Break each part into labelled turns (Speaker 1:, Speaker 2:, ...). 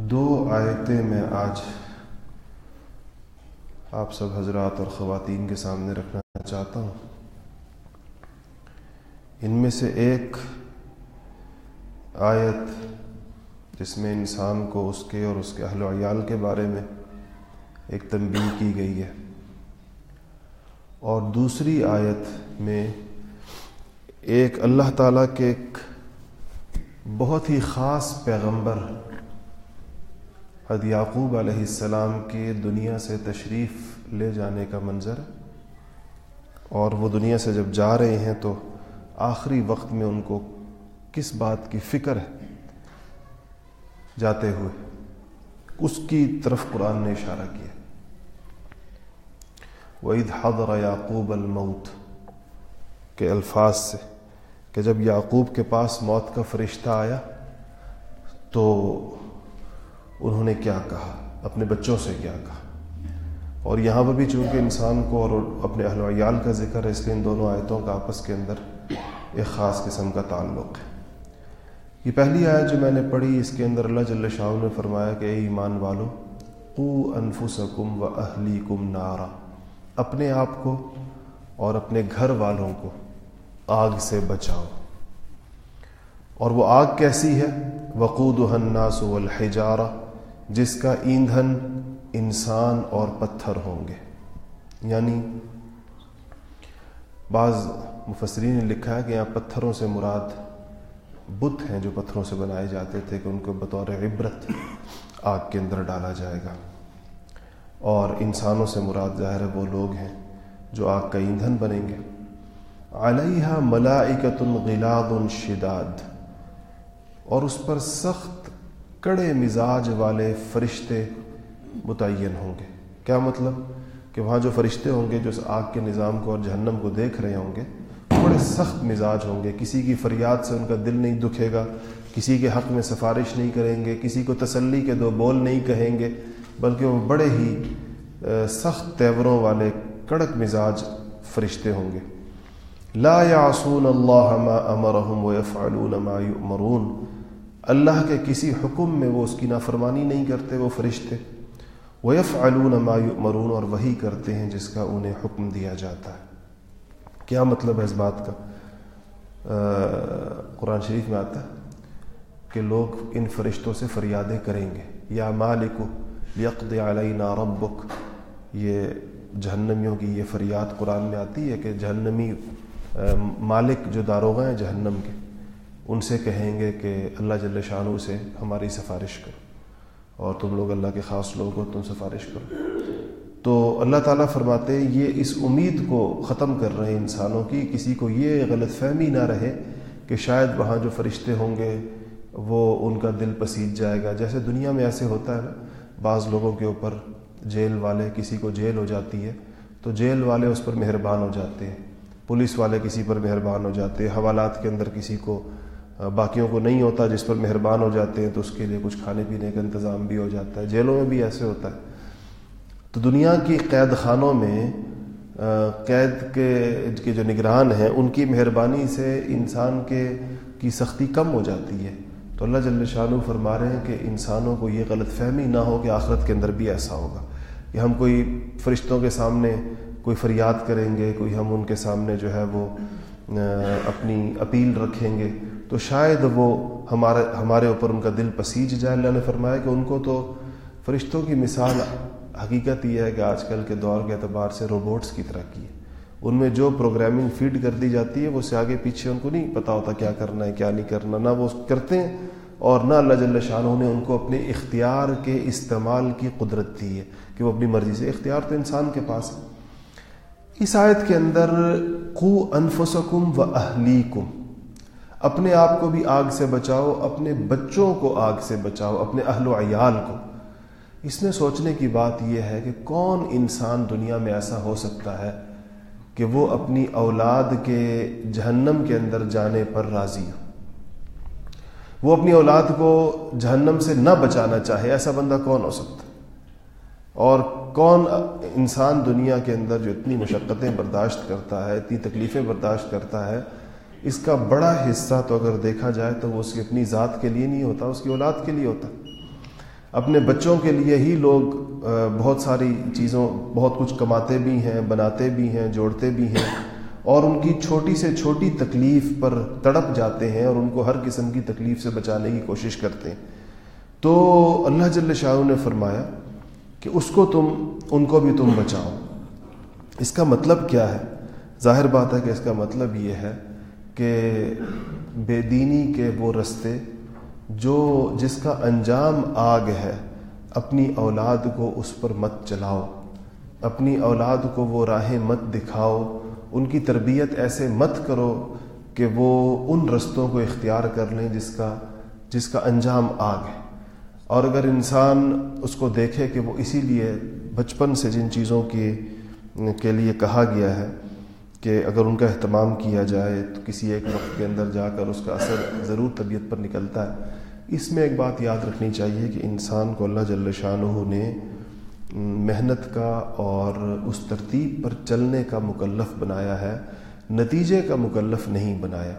Speaker 1: دو آیتیں میں آج آپ سب حضرات اور خواتین کے سامنے رکھنا چاہتا ہوں۔ ان میں سے ایک آیت جس میں انسان کو اس کے اور اس کے اہل و عیال کے بارے میں ایک تنبیہ کی گئی ہے۔ اور دوسری آیت میں ایک اللہ تعالیٰ کے ایک بہت ہی خاص پیغمبر حد یعقوب علیہ السلام کے دنیا سے تشریف لے جانے کا منظر اور وہ دنیا سے جب جا رہے ہیں تو آخری وقت میں ان کو کس بات کی فکر ہے؟ جاتے ہوئے اس کی طرف قرآن نے اشارہ کیا۔ وعید حضر یعقوب الموت، کے الفاظ سے کہ جب یعقوب کے پاس موت کا فرشتہ آیا تو انہوں نے کیا کہا؟ اپنے بچوں سے کیا کہا؟ اور یہاں پر بھی چونکہ انسان کو اور اپنے اہل ویال کا ذکر ہے، اس لیے ان دونوں آیتوں کا آپس کے اندر ایک خاص قسم کا تعلق ہے۔ یہ پہلی آیت جو میں نے پڑھی، اس کے اندر اللہ جل شاہ نے فرمایا کہ اے ایمان والو، قو انفسکم و اہلی کم نارا۔ اپنے آپ کو اور اپنے گھر والوں کو آگ سے بچاؤ۔ اور وہ آگ کیسی ہے؟ وقود الناس والحجارہ جس کا ایندھن انسان اور پتھر ہوں گے۔ یعنی بعض مفسرین نے لکھا ہے کہ یہاں پتھروں سے مراد بت ہیں جو پتھروں سے بنائے جاتے تھے کہ ان کو بطور عبرت آگ کے اندر ڈالا جائے گا۔ اور انسانوں سے مراد ظاہر ہے وہ لوگ ہیں جو آگ کا ایندھن بنیں گے۔ علیہ ملائکت غلاد شداد۔ اور اس پر سخت کڑے مزاج والے فرشتے متعین ہوں گے۔ کیا مطلب؟ کہ وہاں جو فرشتے ہوں گے جو اس آگ کے نظام کو اور جہنم کو دیکھ رہے ہوں گے، بڑے سخت مزاج ہوں گے۔ کسی کی فریاد سے ان کا دل نہیں دکھے گا، کسی کے حق میں سفارش نہیں کریں گے، کسی کو تسلی کے دو بول نہیں کہیں گے، بلکہ وہ بڑے ہی سخت تیوروں والے کڑک مزاج فرشتے ہوں گے۔ لا یعصون اللہ ما امرهم ويفعلون ما یؤمرون۔ اللہ کے کسی حکم میں وہ اس کی نافرمانی نہیں کرتے، وہ فرشتے۔ ویفعلون ما یؤمرون اور وہی کرتے ہیں جس کا انہیں حکم دیا جاتا ہے۔ کیا مطلب ہے اس بات کا؟ قرآن شریف میں آتا ہے کہ لوگ ان فرشتوں سے فریادیں کریں گے۔ یا مالک یقد علینا ربک، یہ جہنمیوں کی یہ فریاد قرآن میں آتی ہے کہ جہنمی مالک جو داروغ ہیں جہنم کے۔ ان سے کہیں گے کہ اللہ جل شاہ سے ہماری سفارش کرو اور تم لوگ اللہ کے خاص لوگ ہو، تم سفارش کرو۔ تو اللہ تعالیٰ فرماتے ہیں، یہ اس امید کو ختم کر رہے ہیں انسانوں کی، کسی کو یہ غلط فہمی نہ رہے کہ شاید وہاں جو فرشتے ہوں گے وہ ان کا دل پسیج جائے گا۔ جیسے دنیا میں ایسے ہوتا ہے نا، بعض لوگوں کے اوپر جیل والے، کسی کو جیل ہو جاتی ہے تو جیل والے اس پر مہربان ہو جاتے ہیں، پولیس والے کسی پر مہربان ہو جاتے ہیں، حوالات کے اندر کسی کو باقیوں کو نہیں ہوتا، جس پر مہربان ہو جاتے ہیں تو اس کے لیے کچھ کھانے پینے کا انتظام بھی ہو جاتا ہے۔ جیلوں میں بھی ایسے ہوتا ہے۔ تو دنیا کی قید خانوں میں قید کے جو نگران ہیں، ان کی مہربانی سے انسان کے، کی سختی کم ہو جاتی ہے۔ تو اللہ جل شاہ فرما رہے ہیں کہ انسانوں کو یہ غلط فہمی نہ ہو کہ آخرت کے اندر بھی ایسا ہوگا۔ کہ ہم کوئی فرشتوں کے سامنے کوئی فریاد کریں گے، کوئی ہم ان کے سامنے جو ہے وہ اپنی اپیل رکھیں گے۔ تو شاید وہ ہمارے ہمارے اوپر ان کا دل پسیج جائے، اللہ نے فرمایا کہ ان کو تو فرشتوں کی مثال حقیقت یہ ہے کہ آج کل کے دور کے اعتبار سے روبوٹس کی طرح کی ہے۔ ان میں جو پروگرامنگ فیڈ کر دی جاتی ہے، وہ سے آگے پیچھے ان کو نہیں پتا ہوتا کیا کرنا ہے، کیا نہیں کرنا، نہ وہ کرتے ہیں اور نہ اللہ جل شاہ نے ان کو اپنے اختیار کے استعمال کی قدرت دی ہے کہ وہ اپنی مرضی سے اختیار تو انسان کے پاس ہے۔ اس آیت کے اندر قو انفسکم و اہلیکم اپنے آپ کو بھی آگ سے بچاؤ، اپنے بچوں کو آگ سے بچاؤ، اپنے اہل و عیال کو۔ اس میں سوچنے کی بات یہ ہے کہ کون انسان دنیا میں ایسا ہو سکتا ہے کہ وہ اپنی اولاد کے جہنم کے اندر جانے پر راضی ہو۔ وہ اپنی اولاد کو جہنم سے نہ بچانا چاہے، ایسا بندہ کون ہو سکتا اور کون انسان دنیا کے اندر جو اتنی مشقتیں برداشت کرتا ہے، اتنی تکلیفیں برداشت کرتا ہے اس کا بڑا حصہ تو اگر دیکھا جائے تو وہ اس کی اپنی ذات کے لیے نہیں ہوتا، اس کی اولاد کے لیے ہوتا۔ اپنے بچوں کے لیے ہی لوگ بہت ساری چیزوں، بہت کچھ کماتے بھی ہیں، بناتے بھی ہیں، جوڑتے بھی ہیں، اور ان کی چھوٹی سے چھوٹی تکلیف پر تڑپ جاتے ہیں اور ان کو ہر قسم کی تکلیف سے بچانے کی کوشش کرتے ہیں۔ تو اللہ جل شاہ نے فرمایا کہ اس کو تم، ان کو بھی تم بچاؤ۔ اس کا مطلب کیا ہے؟ ظاہر بات ہے کہ اس کا مطلب یہ ہے کہ بے دینی کے وہ رستے جو جس کا انجام آگ ہے، اپنی اولاد کو اس پر مت چلاؤ، اپنی اولاد کو وہ راہیں مت دکھاؤ، ان کی تربیت ایسے مت کرو کہ وہ ان رستوں کو اختیار کر لیں جس کا جس کا انجام آگ ہے۔ اور اگر انسان اس کو دیکھے کہ وہ اسی لیے بچپن سے جن چیزوں کی، کے لیے کہا گیا ہے کہ اگر ان کا اہتمام کیا جائے تو کسی ایک وقت کے اندر جا کر اس کا اثر ضرور طبیعت پر نکلتا ہے۔ اس میں ایک بات یاد رکھنی چاہیے کہ انسان کو اللہ جل شاہ نے محنت کا اور اس ترتیب پر چلنے کا مکلف بنایا ہے، نتیجے کا مکلف نہیں بنایا۔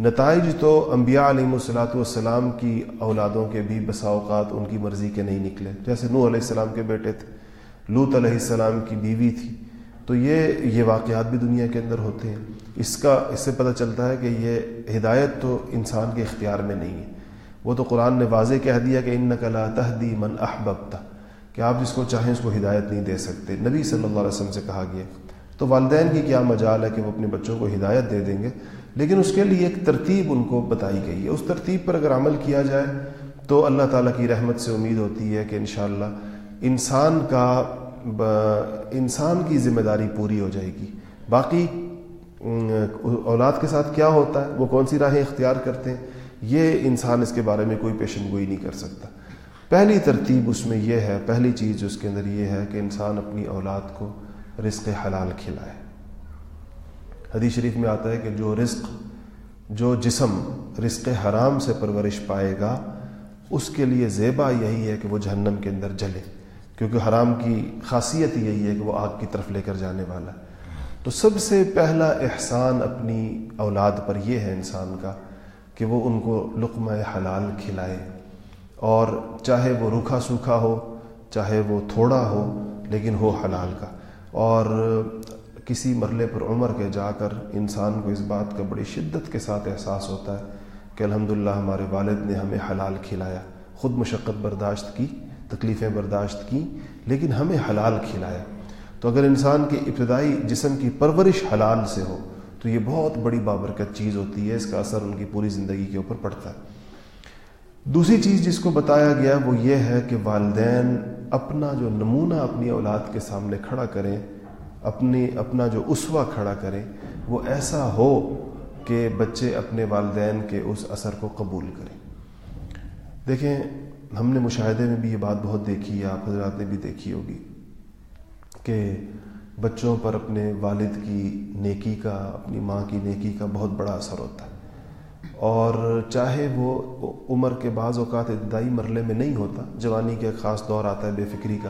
Speaker 1: نتائج تو انبیاء علیہ الصلاۃ والسلام کی اولادوں کے بھی بسا اوقات ان کی مرضی کے نہیں نکلے۔ جیسے نوح علیہ السلام کے بیٹے تھے لوت علیہ السلام کی بیوی تھی۔ تو یہ یہ واقعات بھی دنیا کے اندر ہوتے ہیں۔ اس کا، اس سے پتہ چلتا ہے کہ یہ ہدایت تو انسان کے اختیار میں نہیں ہے۔ وہ تو قرآن نے واضح کہہ دیا کہ ان نقلا تحدی من احببتا۔ کہ آپ جس کو چاہیں اس کو ہدایت نہیں دے سکتے۔ نبی صلی اللہ علیہ وسلم سے کہا گیا۔ تو والدین کی کیا مجال ہے کہ وہ اپنے بچوں کو ہدایت دے دیں گے؟ لیکن اس کے لیے ایک ترتیب ان کو بتائی گئی ہے۔ اس ترتیب پر اگر عمل کیا جائے تو اللہ تعالیٰ کی رحمت سے امید ہوتی ہے کہ انشاءاللہ انسان کا انسان کی ذمہ داری پوری ہو جائے گی۔ باقی اولاد کے ساتھ کیا ہوتا ہے؟ وہ کون سی راہیں اختیار کرتے ہیں؟ یہ انسان اس کے بارے میں کوئی پیشن گوئی نہیں کر سکتا۔ پہلی ترتیب اس میں یہ ہے، پہلی چیز اس کے اندر یہ ہے کہ انسان اپنی اولاد کو رزق حلال کھلائے۔ حدیث شریف میں آتا ہے کہ جو رزق، جو جسم رزق حرام سے پرورش پائے گا، اس کے لیے زیبا یہی ہے کہ وہ جہنم کے اندر جلے۔ کیونکہ حرام کی خاصیت یہی ہے کہ وہ آگ کی طرف لے کر جانے والا ہے۔ تو سب سے پہلا احسان اپنی اولاد پر یہ ہے انسان کا کہ وہ ان کو لقمہ حلال کھلائے۔ اور چاہے وہ روکھا سوکھا ہو، چاہے وہ تھوڑا ہو، لیکن ہو حلال کا۔ اور کسی مرلے پر عمر کے جا کر انسان کو اس بات کا بڑی شدت کے ساتھ احساس ہوتا ہے کہ الحمدللہ ہمارے والد نے ہمیں حلال کھلایا، خود مشقت برداشت کی۔ تکلیفیں برداشت کی، لیکن ہمیں حلال کھلایا۔ تو اگر انسان کی ابتدائی جسم کی پرورش حلال سے ہو، تو یہ بہت بڑی بابرکت چیز ہوتی ہے، اس کا اثر ان کی پوری زندگی کے اوپر پڑتا ہے۔ دوسری چیز جس کو بتایا گیا، وہ یہ ہے کہ والدین اپنا جو نمونہ اپنی اولاد کے سامنے کھڑا کریں، اپنی، اپنا جو اسوا کھڑا کریں، وہ ایسا ہو کہ بچے اپنے والدین کے اس اثر کو قبول کریں۔ دیکھیں ہم نے مشاہدے میں بھی یہ بات بہت دیکھی ہے، آپ حضرات نے بھی دیکھی ہوگی کہ بچوں پر اپنے والد کی نیکی کا، اپنی ماں کی نیکی کا بہت بڑا اثر ہوتا ہے۔ اور چاہے وہ عمر کے بعض اوقات ابتدائی مرلے میں نہیں ہوتا، جوانی کے خاص دور آتا ہے بے فکری کا،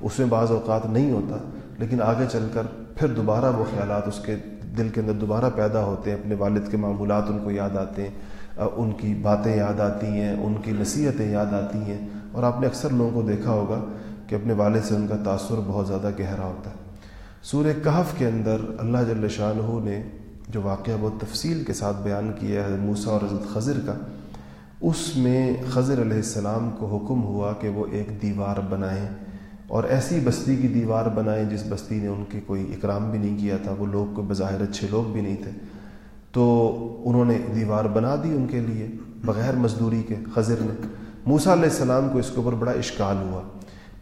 Speaker 1: اس میں بعض اوقات نہیں ہوتا، لیکن آگے چل کر پھر دوبارہ وہ خیالات اس کے دل کے اندر دوبارہ پیدا ہوتے ہیں، اپنے والد کے معمولات ان کو یاد آتے ہیں۔ ان کی باتیں یاد آتی ہیں، ان کی نصیحتیں یاد آتی ہیں۔ اور آپ نے اکثر لوگوں کو دیکھا ہوگا کہ اپنے والد سے ان کا تاثر بہت زیادہ گہرا ہوتا ہے۔ سورہ کہف کے اندر اللہ جل شاہ نے جو واقعہ بہت تفصیل کے ساتھ بیان کیا ہے موسا اور حضرت خضر کا، اس میں خضر علیہ السلام کو حکم ہوا کہ وہ ایک دیوار بنائیں۔ اور ایسی بستی کی دیوار بنائیں جس بستی نے ان کے کوئی اکرام بھی نہیں کیا تھا، وہ لوگ کوئی بظاہر اچھے لوگ بھی نہیں تھے۔ تو انہوں نے دیوار بنا دی ان کے لیے بغیر مزدوری کے خضر نے موسا علیہ السلام کو اس کے اوپر بڑا اشکال ہوا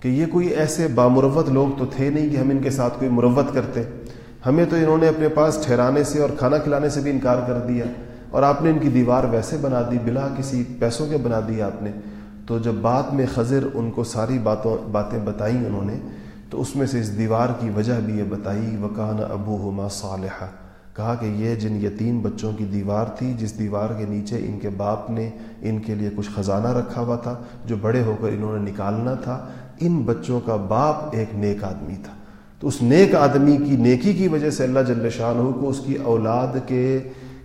Speaker 1: کہ یہ کوئی ایسے بامروت لوگ تو تھے نہیں کہ ہم ان کے ساتھ کوئی مروت کرتے۔ ہمیں تو انہوں نے اپنے پاس ٹھہرانے سے اور کھانا کھلانے سے بھی انکار کر دیا اور آپ نے ان کی دیوار ویسے بنا دی، بلا کسی پیسوں کے بنا دی آپ نے۔ تو جب بعد میں خضر ان کو ساری باتوں، باتیں بتائیں انہوں نے، تو اس میں سے اس دیوار کی وجہ بھی یہ بتائی وکان ابو ہما صالحہ کہا کہ یہ جن یتیم بچوں کی دیوار تھی، جس دیوار کے نیچے ان کے باپ نے ان کے لیے کچھ خزانہ رکھا ہوا تھا، جو بڑے ہو کر انہوں نے نکالنا تھا، ان بچوں کا باپ ایک نیک آدمی تھا۔ تو اس نیک آدمی کی نیکی کی وجہ سے اللہ جل شاہ کو اس کی اولاد کے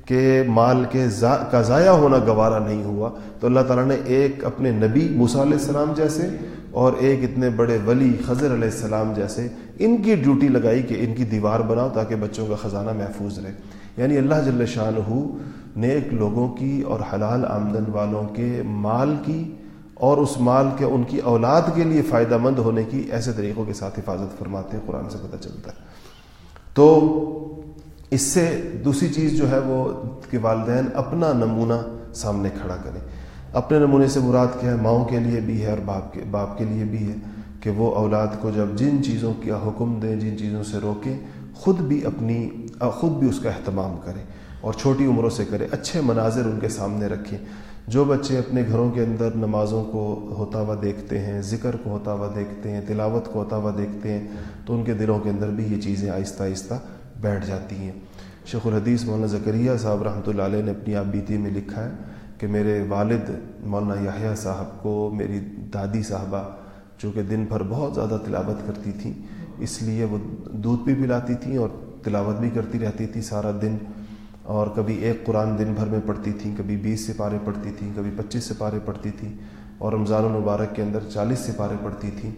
Speaker 1: کہ مال کے کا ضائع ہونا گوارا نہیں ہوا۔ تو اللہ تعالیٰ نے ایک اپنے نبی موسیٰ علیہ السلام جیسے اور ایک اتنے بڑے ولی خضر علیہ السلام جیسے ان کی ڈیوٹی لگائی کہ ان کی دیوار بناؤ تاکہ بچوں کا خزانہ محفوظ رہے۔ یعنی اللہ جل شاہ نیک لوگوں کی اور حلال آمدن والوں کے مال کی اور اس مال کے ان کی اولاد کے لیے فائدہ مند ہونے کی ایسے طریقوں کے ساتھ حفاظت فرماتے ہیں، قرآن سے پتہ چلتا ہے۔ تو اس سے دوسری چیز جو ہے وہ کہ والدین اپنا نمونہ سامنے کھڑا کریں۔ اپنے نمونے سے مراد کیا ہے؟ ماؤں کے لیے بھی ہے اور باپ کے باپ کے لیے بھی ہے۔ کہ وہ اولاد کو جب جن چیزوں کا حکم دیں، جن چیزوں سے روکیں، خود بھی اپنی، خود بھی اس کا اہتمام کریں اور چھوٹی عمروں سے کریں، اچھے مناظر ان کے سامنے رکھیں۔ جو بچے اپنے گھروں کے اندر نمازوں کو ہوتا ہوا دیکھتے ہیں، ذکر کو ہوتا ہوا دیکھتے ہیں، تلاوت کو ہوتا ہوا دیکھتے ہیں، تو ان کے دلوں کے اندر بھی یہ چیزیں آہستہ آہستہ بیٹھ جاتی ہیں۔ شیخ الحدیث مولانا زکریہ صاحب رحمۃ اللہ علیہ نے اپنی آپ بیتی میں لکھا ہے کہ میرے والد مولانا یاہیا صاحب کو، میری دادی صاحبہ چونکہ دن بھر بہت زیادہ تلاوت کرتی تھیں، اس لیے وہ دودھ بھی پلاتی تھیں اور تلاوت بھی کرتی رہتی تھی سارا دن۔ اور کبھی ایک قرآن دن بھر میں پڑھتی تھیں، کبھی بیس سپارے پڑھتی تھیں، کبھی پچیس سپارے پڑھتی تھیں اور رمضان المبارک کے اندر چالیس سپارے پڑھتی تھیں۔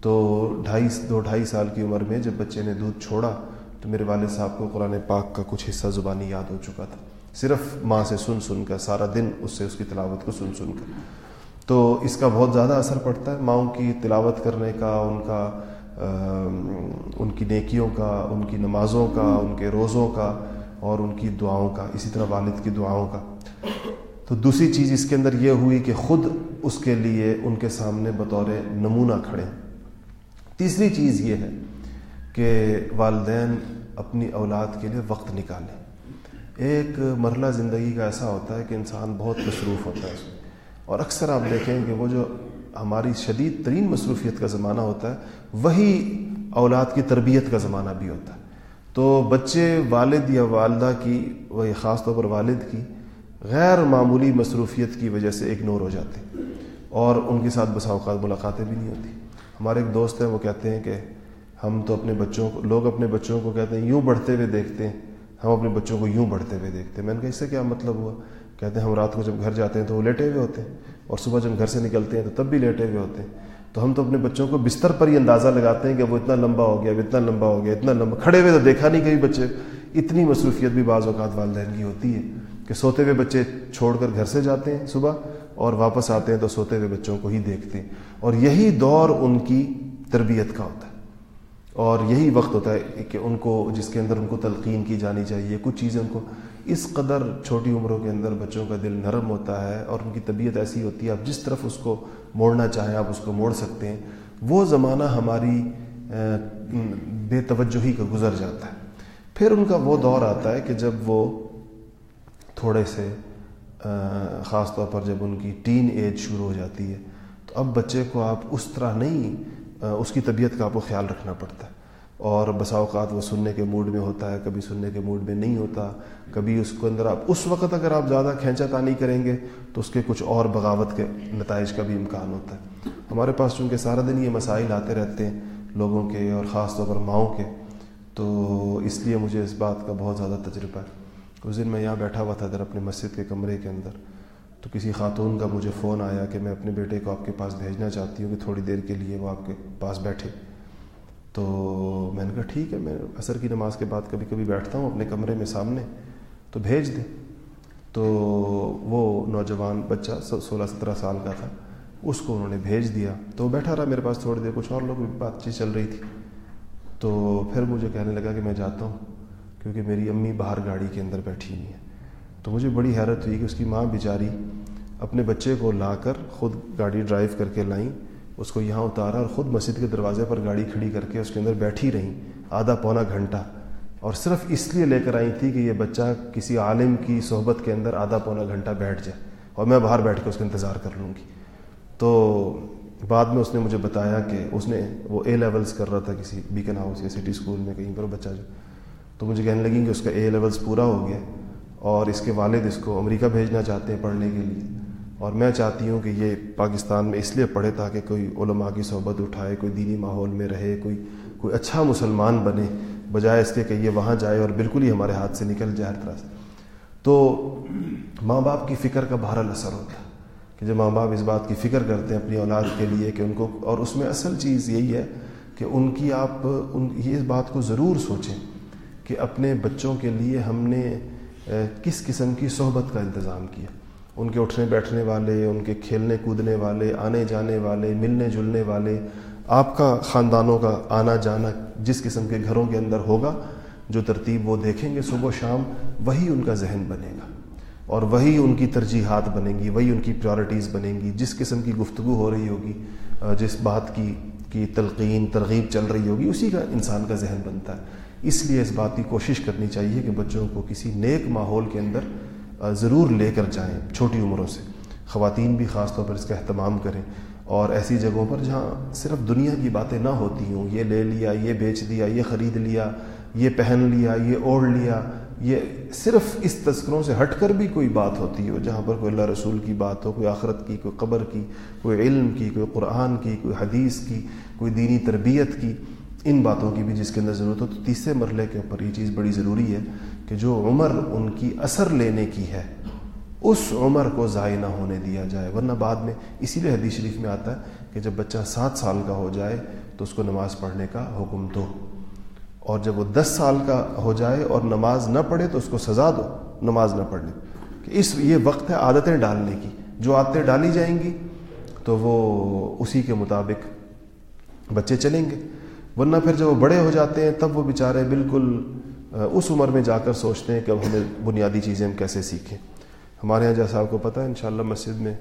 Speaker 1: تو ڈھائی، دو ڈھائی سال کی عمر میں جب بچے نے دودھ چھوڑا تو میرے والد صاحب کو قرآن پاک کا کچھ حصہ زبانی یاد ہو چکا تھا۔ صرف ماں سے سن سن کر، سارا دن اس سے اس کی تلاوت کو سن سن کر۔ تو اس کا بہت زیادہ اثر پڑتا ہے ماؤں کی تلاوت کرنے کا، ان کا ان کی نیکیوں کا، ان کی نمازوں کا، ان کے روزوں کا اور ان کی دعاؤں کا، اسی طرح والد کی دعاؤں کا۔ تو دوسری چیز اس کے اندر یہ ہوئی کہ خود اس کے لیے ان کے سامنے بطور نمونہ کھڑے۔ تیسری چیز یہ ہے کہ والدین اپنی اولاد کے لیے وقت نکالیں۔ ایک مرحلہ زندگی کا ایسا ہوتا ہے کہ انسان بہت مصروف ہوتا ہے۔ اس میں اور اکثر آپ دیکھیں کہ وہ جو ہماری شدید ترین مصروفیت کا زمانہ ہوتا ہے، وہی اولاد کی تربیت کا زمانہ بھی ہوتا ہے۔ تو بچے والد یا والدہ کی، وہی خاص طور پر والد کی غیر معمولی مصروفیت کی وجہ سے اگنور ہو جاتے اور ان کے ساتھ بسا اوقات ملاقاتیں بھی نہیں ہوتی۔ ہمارے ایک دوست ہیں، وہ کہتے ہیں کہ ہم تو اپنے بچوں کو، لوگ اپنے بچوں کو کہتے ہیں، یوں بڑھتے ہوئے دیکھتے ہیں، ہم اپنے بچوں کو یوں بڑھتے ہوئے دیکھتے ہیں۔ میں نے کہا، اس سے کیا مطلب ہوا؟ کہتے ہیں ہم رات کو جب گھر جاتے ہیں تو وہ لیٹے ہوئے ہوتے ہیں اور صبح جب گھر سے نکلتے ہیں تو تب بھی لیٹے ہوئے ہوتے ہیں تو ہم تو اپنے بچوں کو بستر پر ہی اندازہ لگاتے ہیں کہ وہ اتنا لمبا ہو گیا اتنا لمبا ہو گیا، اتنا لمبا۔ کھڑے ہوئے تو دیکھا نہیں کہیں بچے، اتنی مصروفیت بھی بعض اوقات والدین کی ہوتی ہے کہ سوتے ہوئے بچے چھوڑ کر گھر سے جاتے ہیں صبح اور واپس آتے ہیں تو سوتے ہوئے بچوں کو ہی دیکھتے ہیں۔ اور یہی دور ان کی تربیت کا ہوتا ہے۔ اور یہی وقت ہوتا ہے کہ ان کو، جس کے اندر ان کو تلقین کی جانی چاہیے، کچھ چیزیں ان کو اس قدر چھوٹی عمروں کے اندر بچوں کا دل نرم ہوتا ہے اور ان کی طبیعت ایسی ہوتی ہے، آپ جس طرف اس کو موڑنا چاہیں آپ اس کو موڑ سکتے ہیں، وہ زمانہ ہماری بے توجہی کا گزر جاتا ہے۔ پھر ان کا وہ دور آتا ہے کہ جب وہ تھوڑے سے خاص طور پر جب ان کی ٹین ایج شروع ہو جاتی ہے، تو اب بچے کو آپ اس طرح نہیں اس کی طبیعت کا آپ کو خیال رکھنا پڑتا ہے۔ اور بسا اوقات وہ سننے کے موڈ میں ہوتا ہے، کبھی سننے کے موڈ میں نہیں ہوتا، کبھی اس کو اندر آپ اس وقت اگر آپ زیادہ کھینچا تانی کریں گے تو اس کے کچھ اور بغاوت کے نتائج کا بھی امکان ہوتا ہے۔ ہمارے پاس چونکہ سارا دن یہ مسائل آتے رہتے ہیں لوگوں کے اور خاص طور پر ماؤں کے، تو اس لیے مجھے اس بات کا بہت زیادہ تجربہ ہے۔ اس دن میں یہاں بیٹھا ہوا تھا ادھر اپنے مسجد کے کمرے کے اندر، تو کسی خاتون کا مجھے فون آیا کہ میں اپنے بیٹے کو آپ کے پاس بھیجنا چاہتی ہوں کہ تھوڑی دیر کے لیے وہ آپ کے پاس بیٹھے۔ تو میں نے کہا، ٹھیک ہے، میں عصر کی نماز کے بعد کبھی کبھی بیٹھتا ہوں اپنے کمرے میں سامنے، تو بھیج دیں تو وہ نوجوان بچہ سولہ سترہ سال کا تھا، اس کو انہوں نے بھیج دیا، تو وہ بیٹھا رہا میرے پاس تھوڑی دیر، کچھ اور لوگ بھی بات چیت چل رہی تھی۔ تو پھر مجھے کہنے لگا کہ میں جاتا ہوں، کیونکہ میری امی باہر گاڑی کے اندر بیٹھی ہوئی ہیں۔ تو مجھے بڑی حیرت ہوئی کہ اس کی ماں بیچاری اپنے بچے کو لا کر خود گاڑی ڈرائیو کر کے لائیں۔ اس کو یہاں اتارا اور خود مسجد کے دروازے پر گاڑی کھڑی کر کے اس کے اندر بیٹھی رہیں، آدھا پونا گھنٹہ۔ اور صرف اس لیے لے کر آئی تھی کہ یہ بچہ کسی عالم کی صحبت کے اندر آدھا پونا گھنٹہ بیٹھ جائے اور میں باہر بیٹھ کے اس کا انتظار کر لوں گی۔ تو بعد میں اس نے مجھے بتایا کہ اس نے وہ اے لیولس کر رہا تھا کسی بیکن ہاؤس یا سٹی اسکول میں کہیں پر بچہ جو۔ تو مجھے کہنے لگیں کہ اس کا اے لیولس پورا ہو گیا اور اس کے والد اس کو امریکہ بھیجنا چاہتے ہیں پڑھنے کے لیے۔ اور میں چاہتی ہوں کہ یہ پاکستان میں اس لیے پڑھے تاکہ کوئی علماء کی صحبت اٹھائے، کوئی دینی ماحول میں رہے، کوئی کوئی اچھا مسلمان بنے، بجائے اس کے کہ یہ وہاں جائے اور بالکل ہی ہمارے ہاتھ سے نکل جائے ہر طرح سے۔ تو ماں باپ کی فکر کا بہرحال اثر ہوتا ہے کہ جب ماں باپ اس بات کی فکر کرتے ہیں اپنی اولاد کے لیے کہ ان کو اور اس میں اصل چیز یہی ہے کہ ان کی آپ ان یہ اس بات کو ضرور سوچیں کہ اپنے بچوں کے لیے ہم نے کس قسم کی صحبت کا انتظام کیا۔ ان کے اٹھنے بیٹھنے والے، ان کے کھیلنے کودنے والے، آنے جانے والے، ملنے جلنے والے، آپ کا خاندانوں کا آنا جانا جس قسم کے گھروں کے اندر ہوگا، جو ترتیب وہ دیکھیں گے صبح و شام، وہی ان کا ذہن بنے گا۔ اور وہی ان کی ترجیحات بنیں گی، وہی ان کی پریورٹیز بنیں گی، جس قسم کی گفتگو ہو رہی ہوگی جس بات کی کی تلقین، ترغیب چل رہی ہوگی، اسی کا انسان کا ذہن بنتا ہے۔ اس لیے اس بات کی کوشش کرنی چاہیے کہ بچوں کو کسی نیک ماحول کے اندر ضرور لے کر جائیں چھوٹی عمروں سے۔ خواتین بھی خاص طور پر اس کا اہتمام کریں۔ اور ایسی جگہوں پر جہاں صرف دنیا کی باتیں نہ ہوتی ہوں، یہ لے لیا، یہ بیچ دیا، یہ خرید لیا، یہ پہن لیا، یہ اوڑھ لیا، یہ صرف اس تذکروں سے ہٹ کر بھی کوئی بات ہوتی ہو، جہاں پر کوئی اللہ رسول کی بات ہو، کوئی آخرت کی، کوئی قبر کی، کوئی علم کی، کوئی قرآن کی، کوئی حدیث کی، کوئی دینی تربیت کی۔ ان باتوں کی بھی جس کے اندر ضرورت ہو، تو تیسرے مرحلے کے اوپر یہ چیز بڑی ضروری ہے کہ جو عمر ان کی اثر لینے کی ہے، اس عمر کو ضائع نہ ہونے دیا جائے۔ ورنہ بعد میں اسی لیے حدیث شریف میں آتا ہے کہ جب بچہ سات سال کا ہو جائے تو اس کو نماز پڑھنے کا حکم دو۔ اور جب وہ دس سال کا ہو جائے اور نماز نہ پڑھے تو اس کو سزا دو، نماز نہ پڑھنے۔ کہ اس یہ وقت ہے عادتیں ڈالنے کی۔ جو عادتیں ڈالی جائیں گی تو وہ اسی کے مطابق بچے چلیں گے۔ ورنہ پھر جب وہ بڑے ہو جاتے ہیں، تب وہ بیچارے بالکل اس عمر میں جا کر سوچتے ہیں کہ اب ہمیں بنیادی چیزیں ہم کیسے سیکھیں۔ ہمارے یہاں جیسا آپ کو پتہ ہے، انشاءاللہ مسجد میں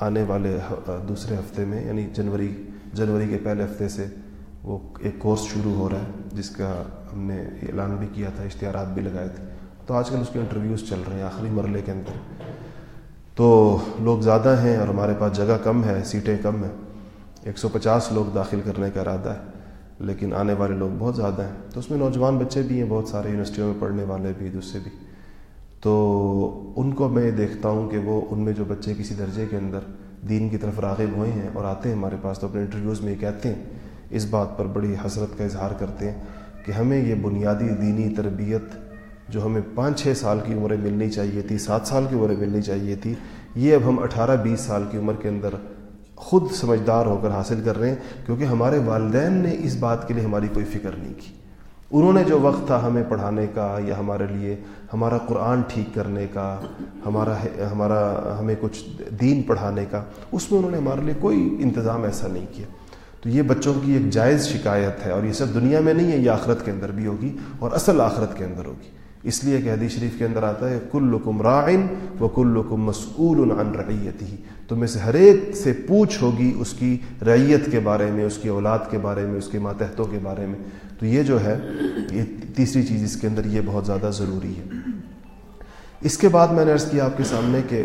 Speaker 1: آنے والے دوسرے ہفتے میں یعنی جنوری جنوری کے پہلے ہفتے سے وہ ایک کورس شروع ہو رہا ہے، جس کا ہم نے اعلان بھی کیا تھا، اشتہارات بھی لگائے تھے۔ تو آج کل اس کے انٹرویوز چل رہے ہیں، آخری مرحلے کے اندر۔ تو لوگ زیادہ ہیں اور ہمارے پاس جگہ کم ہے، سیٹیں کم ہیں۔ ایک سو پچاس لوگ داخل کرنے کا ارادہ ہے۔ لیکن آنے والے لوگ بہت زیادہ ہیں۔ تو اس میں نوجوان بچے بھی ہیں، بہت سارے یونیورسٹیوں میں پڑھنے والے بھی، دوسرے بھی۔ تو ان کو میں دیکھتا ہوں کہ وہ ان میں جو بچے کسی درجے کے اندر دین کی طرف راغب ہوئے ہیں اور آتے ہیں ہمارے پاس، تو اپنے انٹرویوز میں یہ کہتے ہیں، اس بات پر بڑی حسرت کا اظہار کرتے ہیں کہ ہمیں یہ بنیادی دینی تربیت جو ہمیں پانچ چھ سال کی عمریں ملنی چاہیے تھی، سات سال کی عمریں ملنی چاہیے تھی، یہ اب ہم اٹھارہ بیس سال کی عمر کے اندر خود سمجھدار ہو کر حاصل کر رہے ہیں، کیونکہ ہمارے والدین نے اس بات کے لیے ہماری کوئی فکر نہیں کی۔ انہوں نے جو وقت تھا ہمیں پڑھانے کا یا ہمارے لیے ہمارا قرآن ٹھیک کرنے کا، ہمارا ہمارا، ہمیں کچھ دین پڑھانے کا، اس میں انہوں نے ہمارے لیے کوئی انتظام ایسا نہیں کیا۔ تو یہ بچوں کی ایک جائز شکایت ہے اور یہ صرف دنیا میں نہیں ہے، یہ آخرت کے اندر بھی ہوگی اور اصل آخرت کے اندر ہوگی۔ اس لیے کہ حدیث شریف کے اندر آتا ہے کل لکم رائن و کل لکم مسعول عن رعیت ہی تو میں سے ہر ایک سے پوچھ ہوگی اس کی رعیت کے بارے میں، اس کی اولاد کے بارے میں، اس کے ماتحتوں کے بارے میں۔ تو یہ جو ہے، یہ تیسری چیز اس کے اندر یہ بہت زیادہ ضروری ہے۔ اس کے بعد میں نے عرض کیا آپ کے سامنے کہ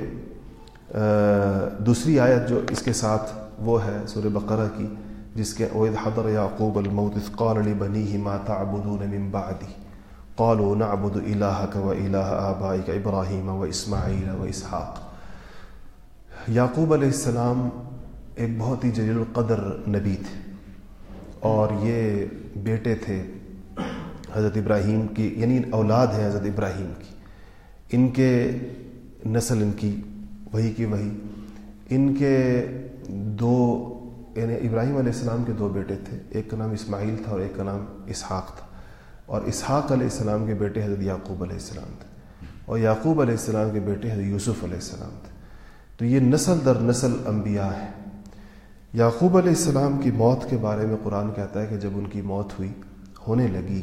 Speaker 1: دوسری آیت جو اس کے ساتھ وہ ہے سور بقرہ کی، جس کے اوید حضر یعقوب الموت اذ قال لبنیه ما تعبدون من بعدی قالوا نعبد الہک و الہ آبائک ابراہیم و اسماعیل و اسحاق یعقوب علیہ السلام ایک بہت ہی جلیل القدر نبی تھے اور یہ بیٹے تھے حضرت ابراہیم کی یعنی اولاد ہیں حضرت ابراہیم کی۔ ان کے نسل ان کی، وہی کی وہی۔ ان کے دو یعنی ابراہیم علیہ السلام کے دو بیٹے تھے۔ ایک کا نام اسماعیل تھا اور ایک کا نام اسحاق تھا۔ اور اسحاق علیہ السلام کے بیٹے حضرت یعقوب علیہ السلام تھے اور یعقوب علیہ السلام کے بیٹے حضرت یوسف علیہ السلام تھے۔ تو یہ نسل در نسل انبیاء ہے یعقوب علیہ السلام کی موت کے بارے میں قرآن کہتا ہے کہ جب ان کی موت ہوئی، ہونے لگی،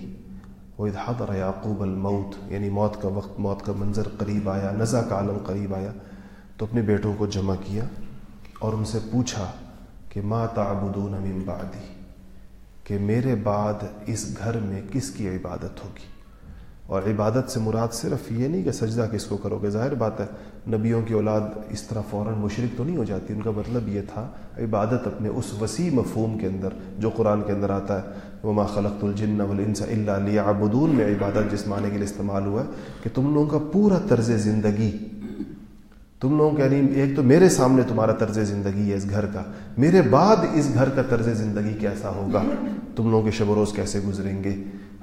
Speaker 1: وہ ادحد یعقوب الموت یعنی موت کا وقت، موت کا منظر قریب آیا نزا کا عالم قریب آیا، تو اپنے بیٹوں کو جمع کیا اور ان سے پوچھا کہ ما تعبدون من بعدی؟ کہ میرے بعد اس گھر میں کس کی عبادت ہوگی؟ اور عبادت سے مراد صرف یہ نہیں کہ سجدہ کس کو کرو گے؟ ظاہر بات ہے، نبیوں کی اولاد اس طرح فوراً مشرق تو نہیں ہو جاتی۔ ان کا مطلب یہ تھا، عبادت اپنے اس وسیع مفہوم کے اندر جو قرآن کے اندر آتا ہے، وما خلقت الجن والانس الا ليعبدون، میں عبادت جس معنی کے لیے استعمال ہوا ہے کہ تم لوگوں کا پورا طرز زندگی تم لوگوں کے یعنی ایک تو میرے سامنے تمہارا طرز زندگی ہے اس گھر کا۔ میرے بعد اس گھر کا طرز زندگی کیسا ہوگا؟ تم لوگوں کے شب و روز کیسے گزریں گے؟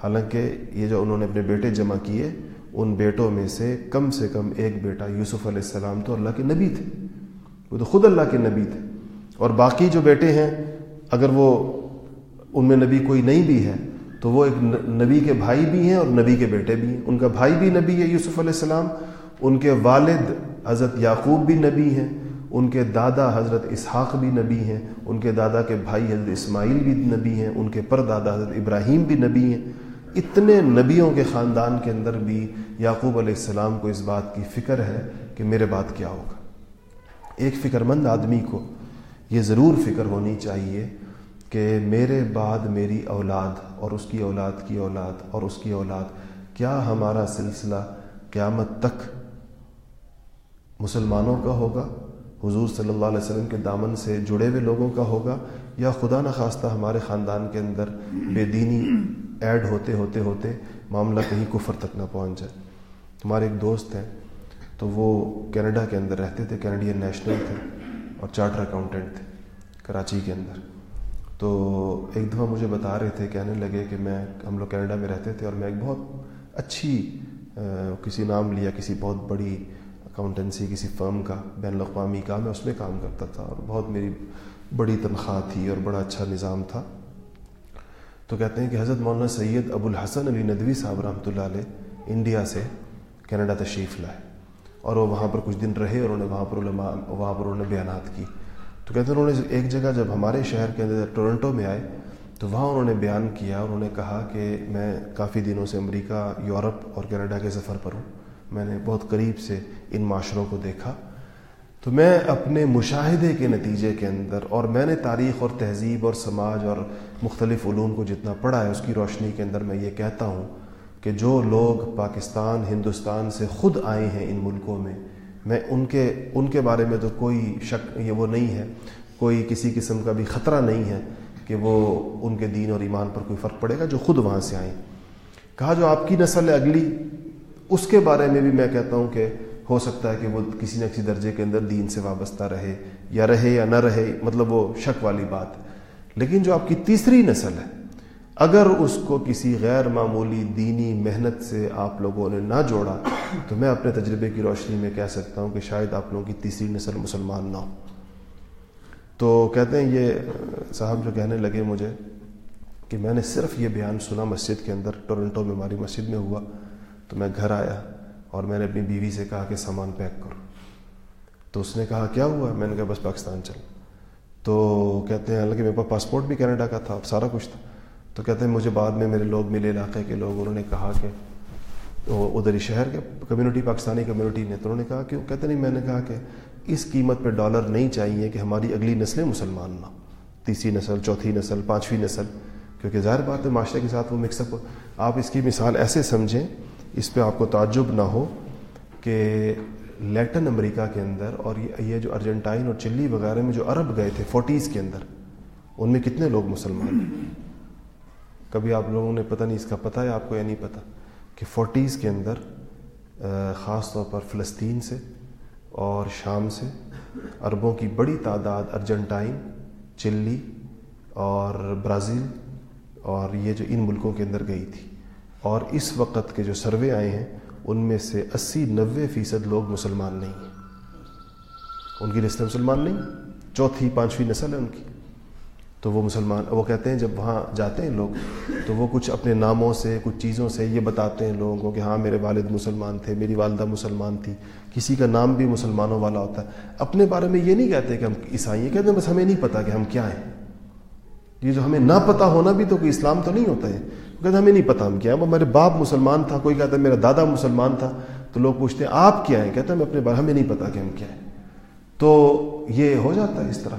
Speaker 1: حالانکہ یہ جو انہوں نے اپنے بیٹے جمع کیے، ان بیٹوں میں سے کم سے کم ایک بیٹا یوسف علیہ السلام تو اللہ کے نبی تھے۔ وہ تو خود اللہ کے نبی تھے۔ اور باقی جو بیٹے ہیں، اگر وہ ان میں نبی کوئی نہیں بھی ہے، تو وہ ایک نبی کے بھائی بھی ہیں اور نبی کے بیٹے بھی ہیں۔ ان کا بھائی بھی نبی ہے یوسف علیہ السلام ان کے والد حضرت یعقوب بھی نبی ہیں، ان کے دادا حضرت اسحاق بھی نبی ہیں، ان کے دادا کے بھائی حضرت اسماعیل بھی نبی ہیں، ان کے پر دادا حضرت ابراہیم بھی نبی ہیں۔ اتنے نبیوں کے خاندان کے اندر بھی یعقوب علیہ السلام کو اس بات کی فکر ہے کہ میرے بعد کیا ہوگا۔ ایک فکر مند آدمی کو یہ ضرور فکر ہونی چاہیے کہ میرے بعد میری اولاد اور اس کی اولاد کی اولاد اور اس کی اولاد، کیا ہمارا سلسلہ قیامت تک مسلمانوں کا ہوگا، حضور صلی اللہ علیہ وسلم کے دامن سے جڑے ہوئے لوگوں کا ہوگا، یا خدا نخواستہ ہمارے خاندان کے اندر بے دینی ایڈ ہوتے ہوتے ہوتے معاملہ کہیں کفر تک نہ پہنچ جائے۔ ہمارے ایک دوست ہیں، تو وہ کینیڈا کے اندر رہتے تھے، کینیڈین نیشنل تھے اور چارٹر اکاؤنٹنٹ تھے کراچی کے اندر۔ تو ایک دفعہ مجھے بتا رہے تھے، کہنے لگے کہ میں، ہم لوگ کینیڈا میں رہتے تھے اور میں ایک بہت اچھی کسی نام لیا، کسی بہت بڑی اکاؤنٹنسی کسی فرم کا بین الاقوامی کا، میں اس میں کام کرتا تھا اور بہت میری بڑی تنخواہ تھی اور بڑا اچھا نظام تھا۔ تو کہتے ہیں کہ حضرت مولانا سید ابو الحسن علی ندوی صاحب رحمۃ اللہ علیہ انڈیا سے کینیڈا تشریف لائے اور وہ وہاں پر کچھ دن رہے اور انہوں نے وہاں پر علماء، وہاں پر انہوں نے بیانات کی۔ تو کہتے ہیں انہوں نے ایک جگہ جب ہمارے شہر کے اندر ٹورنٹو میں آئے تو وہاں انہوں نے بیان کیا، انہوں نے کہا کہ میں کافی دنوں سے امریکہ، یورپ اور کینیڈا کے سفر پر ہوں۔ میں نے بہت قریب سے ان معاشروں کو دیکھا۔ تو میں اپنے مشاہدے کے نتیجے کے اندر اور میں نے تاریخ اور تہذیب اور سماج اور مختلف علوم کو جتنا پڑھا ہے اس کی روشنی کے اندر میں یہ کہتا ہوں کہ جو لوگ پاکستان، ہندوستان سے خود آئے ہیں ان ملکوں میں میں ان کے ان کے بارے میں تو کوئی شک، یہ وہ نہیں ہے، کوئی کسی قسم کا بھی خطرہ نہیں ہے کہ وہ ان کے دین اور ایمان پر کوئی فرق پڑے گا جو خود وہاں سے آئیں کہا جو آپ کی نسل ہے اگلی اس کے بارے میں بھی میں کہتا ہوں کہ ہو سکتا ہے کہ وہ کسی نہ کسی درجے کے اندر دین سے وابستہ رہے یا رہے یا نہ رہے مطلب وہ شک والی بات لیکن جو آپ کی تیسری نسل ہے، اگر اس کو کسی غیر معمولی دینی محنت سے آپ لوگوں نے نہ جوڑا، تو میں اپنے تجربے کی روشنی میں کہہ سکتا ہوں کہ شاید آپ لوگوں کی تیسری نسل مسلمان نہ ہو۔ تو کہتے ہیں، یہ صاحب جو کہنے لگے مجھے کہ میں نے صرف یہ بیان سنا مسجد کے اندر، ٹورنٹو میں ہماری مسجد میں ہوا۔ تو میں گھر آیا اور میں نے اپنی بیوی سے کہا کہ سامان پیک کرو۔ تو اس نے کہا، کیا ہوا؟ میں نے کہا، بس پاکستان چل تو کہتے ہیں، حالانکہ میرے پاس پاسپورٹ بھی کینیڈا کا تھا سارا کچھ تھا۔ تو کہتے ہیں، مجھے بعد میں میرے لوگ ملے علاقے کے لوگ، انہوں نے کہا کہ ادھر ہی شہر کے کمیونٹی، پاکستانی کمیونٹی نے، تو انہوں نے کہا کہ کہتے نہیں، میں نے کہا کہ اس قیمت پہ ڈالر نہیں چاہیے کہ ہماری اگلی نسلیں مسلمان نہ تیسری نسل، چوتھی نسل، پانچویں نسل۔ کیونکہ ظاہر بات ہے، معاشرے کے ساتھ وہ مکس اپ آپ اس کی مثال ایسے سمجھیں اس پہ آپ کو تعجب نہ ہو کہ لیٹن امریکہ کے اندر اور یہ جو ارجنٹائن اور چلی وغیرہ میں جو عرب گئے تھے فورٹیز کے اندر، ان میں کتنے لوگ مسلمان ہیں؟ کبھی آپ لوگوں نے پتہ نہیں اس کا پتہ ہے، آپ کو یا نہیں پتہ کہ فورٹیز کے اندر خاص طور پر فلسطین سے اور شام سے عربوں کی بڑی تعداد ارجنٹائن، چلی اور برازیل اور یہ جو ان ملکوں کے اندر گئی تھی۔ اور اس وقت کے جو سروے آئے ہیں، ان میں سے اسی نوے فیصد لوگ مسلمان نہیں ہیں۔ ان کی نسل مسلمان نہیں، چوتھی پانچویں نسل ہے ان کی۔ تو وہ مسلمان، وہ کہتے ہیں جب وہاں جاتے ہیں لوگ، تو وہ کچھ اپنے ناموں سے، کچھ چیزوں سے یہ بتاتے ہیں لوگوں کو کہ ہاں میرے والد مسلمان تھے، میری والدہ مسلمان تھی۔ کسی کا نام بھی مسلمانوں والا ہوتا ہے۔ اپنے بارے میں یہ نہیں کہتے کہ ہم عیسائی کہتے ہیں بس ہمیں نہیں پتا کہ ہم کیا ہیں۔ یہ جو ہمیں نہ پتا ہونا بھی تو کوئی اسلام تو نہیں ہوتا ہے۔ کہتے ہمیں نہیں پتا ہم کیا ہیں۔ وہ میرے باپ مسلمان تھا، کوئی کہتا ہے میرا دادا مسلمان تھا۔ تو لوگ پوچھتے ہیں، آپ کیا ہیں؟ کہتے ہیں اپنے بارے ہمیں نہیں پتا کہ ہم کیا ہیں۔ تو یہ ہو جاتا ہے اس طرح۔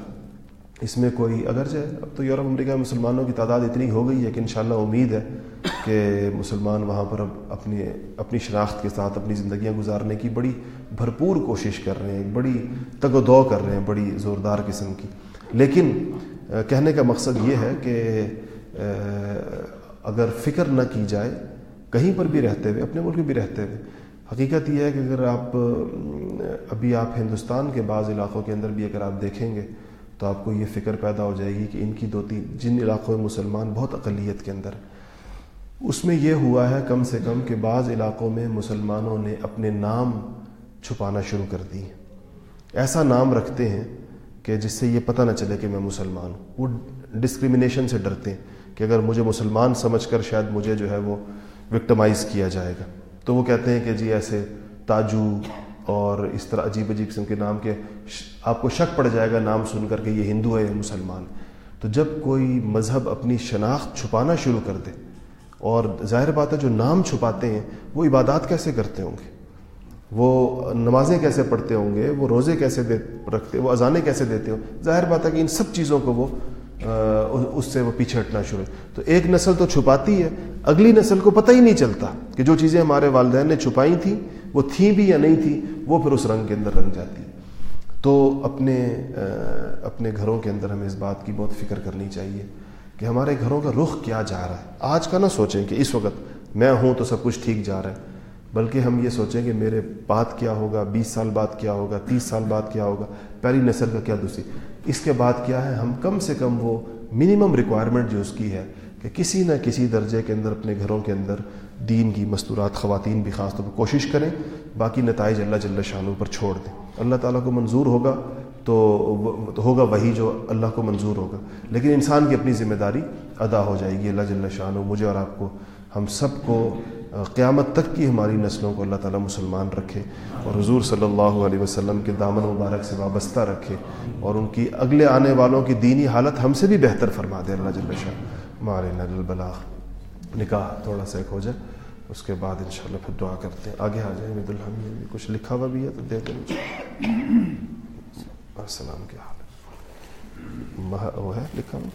Speaker 1: اس میں کوئی اگر جائے، اب تو یورپ، امریکہ میں مسلمانوں کی تعداد اتنی ہو گئی ہے کہ انشاءاللہ امید ہے کہ مسلمان وہاں پر اب اپنی اپنی شناخت کے ساتھ، اپنی زندگیاں گزارنے کی بڑی بھرپور کوشش کر رہے ہیں، بڑی تگ و دو کر رہے ہیں، بڑی زوردار قسم کی۔ لیکن کہنے کا مقصد یہ ہے کہ اگر فکر نہ کی جائے، کہیں پر بھی رہتے ہوئے، اپنے ملک میں بھی رہتے ہوئے، حقیقت یہ ہے کہ اگر آپ، ابھی آپ ہندوستان کے بعض علاقوں کے اندر بھی اگر آپ دیکھیں گے، تو آپ کو یہ فکر پیدا ہو جائے گی کہ ان کی دو تین، جن علاقوں میں مسلمان بہت اقلیت کے اندر، اس میں یہ ہوا ہے کم سے کم کہ بعض علاقوں میں مسلمانوں نے اپنے نام چھپانا شروع کر دی ایسا نام رکھتے ہیں کہ جس سے یہ پتہ نہ چلے کہ میں مسلمان ہوں۔ وہ ڈسکریمنیشن سے ڈرتے ہیں۔ کہ اگر مجھے مسلمان سمجھ کر شاید مجھے جو ہے وہ وکٹمائز کیا جائے گا۔ تو وہ کہتے ہیں کہ جی ایسے تاجو اور اس طرح عجیب عجیب قسم کے نام کے آپ کو شک پڑ جائے گا نام سن کر کے یہ ہندو ہے یا مسلمان۔ تو جب کوئی مذہب اپنی شناخت چھپانا شروع کر دے اور ظاہر بات ہے جو نام چھپاتے ہیں، وہ عبادات کیسے کرتے ہوں گے؟ وہ نمازیں کیسے پڑھتے ہوں گے؟ وہ روزے کیسے دے، رکھتے، وہ اذانیں کیسے دیتے ہوں؟ ظاہر بات ہے کہ ان سب چیزوں کو وہ اس سے وہ پیچھے ہٹنا شروع تو ایک نسل تو چھپاتی ہے، اگلی نسل کو پتہ ہی نہیں چلتا کہ جو چیزیں ہمارے والدین نے چھپائی تھیں، وہ تھیں بھی یا نہیں تھیں، وہ پھر اس رنگ کے اندر رنگ جاتی تو اپنے اپنے گھروں کے اندر ہمیں اس بات کی بہت فکر کرنی چاہیے کہ ہمارے گھروں کا رخ کیا جا رہا ہے۔ آج کا نہ سوچیں کہ اس وقت میں ہوں تو سب کچھ ٹھیک جا رہا ہے، بلکہ ہم یہ سوچیں کہ میرے بعد کیا ہوگا، بیس سال بعد کیا ہوگا، تیس سال بعد کیا ہوگا، پہلی نسل کا کیا دوسری۔ اس کے بعد کیا ہے؟ ہم کم سے کم وہ منیمم ریکوائرمنٹ جو اس کی ہے کہ کسی نہ کسی درجے کے اندر اپنے گھروں کے اندر دین کی مستورات، خواتین بھی خاص طور پر کوشش کریں، باقی نتائج اللہ جل شانوں پر چھوڑ دیں۔ اللہ تعالیٰ کو منظور ہوگا تو ہوگا وہی جو اللہ کو منظور ہوگا۔ لیکن انسان کی اپنی ذمہ داری ادا ہو جائے گی۔ اللہ جل شاہ مجھے اور آپ کو، ہم سب کو قیامت تک کی ہماری نسلوں کو اللہ تعالیٰ مسلمان رکھے اور حضور صلی اللہ علیہ وسلم کے دامن مبارک سے وابستہ رکھے اور ان کی اگلے آنے والوں کی دینی حالت ہم سے بھی بہتر فرما دے اللہ جل شاہ۔ مارے البلاغ، نکاح تھوڑا سا ایک ہو جائے، اس کے بعد انشاءاللہ پھر دعا کرتے ہیں۔ آگے آ جائیں عید الحمد کچھ لکھا ہوا بھی ہے تو دے دیں السلام کیا حال وہ ہے لکھا ہوا؟